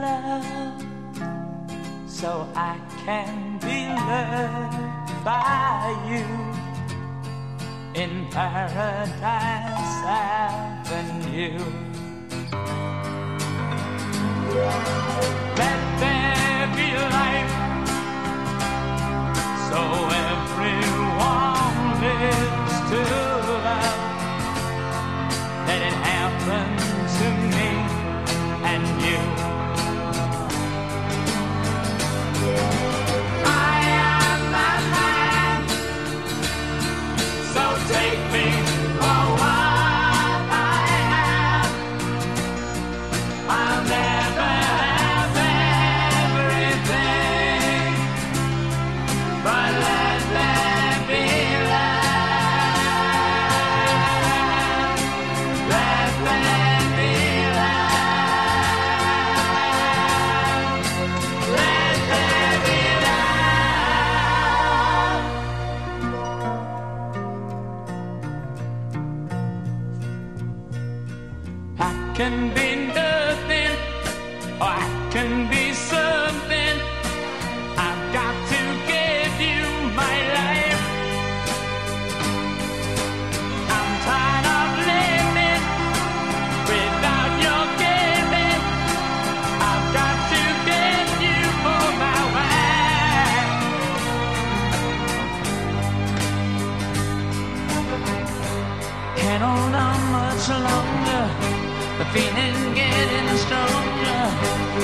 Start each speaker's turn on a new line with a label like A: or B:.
A: love, so I can be loved by you in Paradise Avenue. can be nothing, or I can be something. I've got to give you my life. I'm tired of living without your giving. I've got to give you for my wife. Can't hold on much longer the feeling getting stronger.